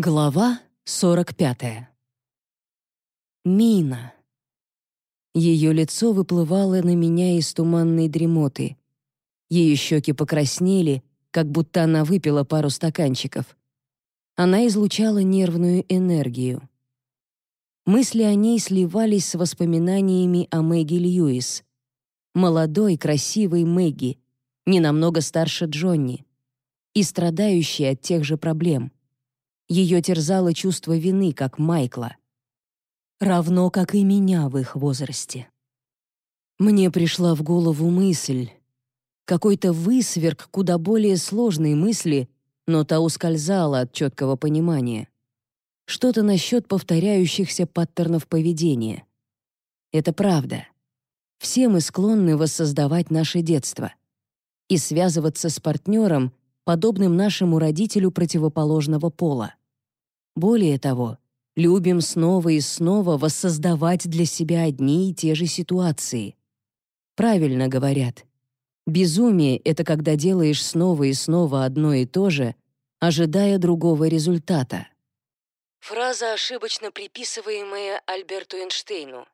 Глава 45. Мина. Ее лицо выплывало на меня из туманной дремоты. Ее щеки покраснели, как будто она выпила пару стаканчиков. Она излучала нервную энергию. Мысли о ней сливались с воспоминаниями о Мэгги Льюис. Молодой, красивой Мэгги, не намного старше Джонни, и страдающей от тех же проблем — ее терзало чувство вины, как Майкла. Равно, как и меня в их возрасте. Мне пришла в голову мысль. Какой-то высверк куда более сложной мысли, но та ускользала от четкого понимания. Что-то насчет повторяющихся паттернов поведения. Это правда. Все мы склонны воссоздавать наше детство и связываться с партнером, подобным нашему родителю противоположного пола. Более того, любим снова и снова воссоздавать для себя одни и те же ситуации. Правильно говорят. Безумие — это когда делаешь снова и снова одно и то же, ожидая другого результата. Фраза, ошибочно приписываемая Альберту Эйнштейну,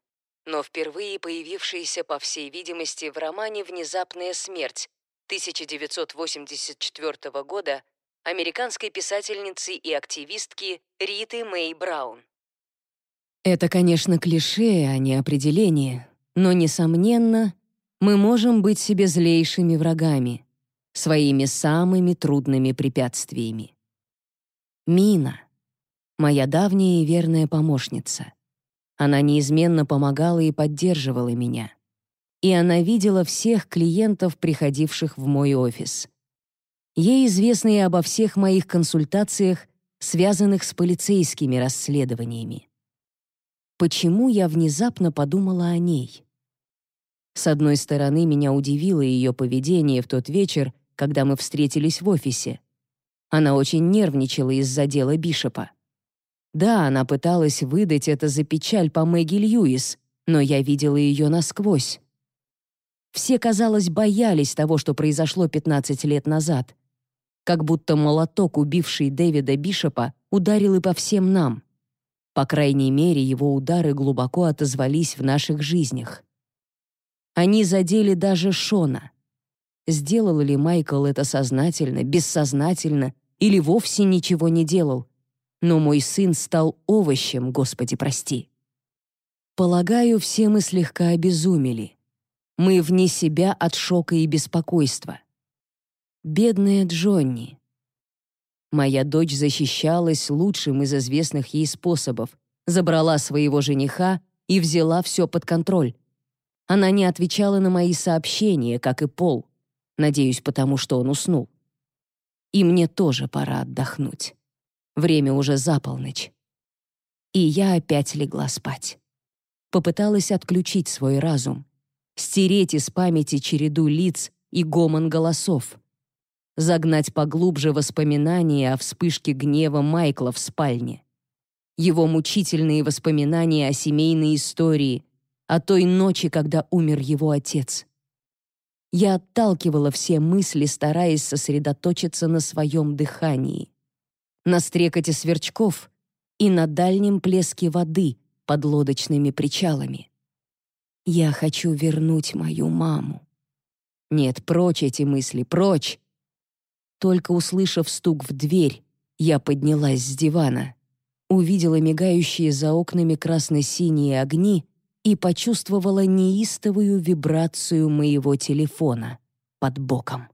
но впервые появившаяся, по всей видимости, в романе «Внезапная смерть» 1984 года американской писательницы и активистки Риты Мэй Браун. Это, конечно, клише, а не определение, но, несомненно, мы можем быть себе злейшими врагами, своими самыми трудными препятствиями. Мина — моя давняя и верная помощница. Она неизменно помогала и поддерживала меня. И она видела всех клиентов, приходивших в мой офис — Ей известно и обо всех моих консультациях, связанных с полицейскими расследованиями. Почему я внезапно подумала о ней? С одной стороны, меня удивило ее поведение в тот вечер, когда мы встретились в офисе. Она очень нервничала из-за дела Бишопа. Да, она пыталась выдать это за печаль по Мэгги Льюис, но я видела ее насквозь. Все, казалось, боялись того, что произошло 15 лет назад как будто молоток, убивший Дэвида Бишопа, ударил и по всем нам. По крайней мере, его удары глубоко отозвались в наших жизнях. Они задели даже Шона. Сделал ли Майкл это сознательно, бессознательно или вовсе ничего не делал? Но мой сын стал овощем, Господи, прости. Полагаю, все мы слегка обезумели. Мы вне себя от шока и беспокойства. Бедная Джонни. Моя дочь защищалась лучшим из известных ей способов, забрала своего жениха и взяла все под контроль. Она не отвечала на мои сообщения, как и Пол. Надеюсь, потому что он уснул. И мне тоже пора отдохнуть. Время уже за полночь. И я опять легла спать. Попыталась отключить свой разум, стереть из памяти череду лиц и гомон голосов загнать поглубже воспоминания о вспышке гнева Майкла в спальне. Его мучительные воспоминания о семейной истории, о той ночи, когда умер его отец. Я отталкивала все мысли, стараясь сосредоточиться на своем дыхании, на стрекоте сверчков и на дальнем плеске воды под лодочными причалами. Я хочу вернуть мою маму. Нет, прочь эти мысли, прочь. Только услышав стук в дверь, я поднялась с дивана, увидела мигающие за окнами красно-синие огни и почувствовала неистовую вибрацию моего телефона под боком.